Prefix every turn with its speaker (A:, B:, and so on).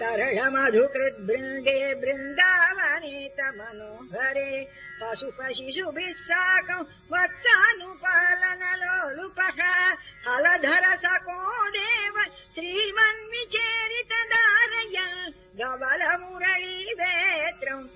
A: तरळमधुकृद्बृन्दे बृन्दे वृन्दावने त मनोघरे पशु पशिशुभिः साकं वक्तानुपालन सको देव श्रीमन्विचेरित दारय गबल मुरळी नेत्रम्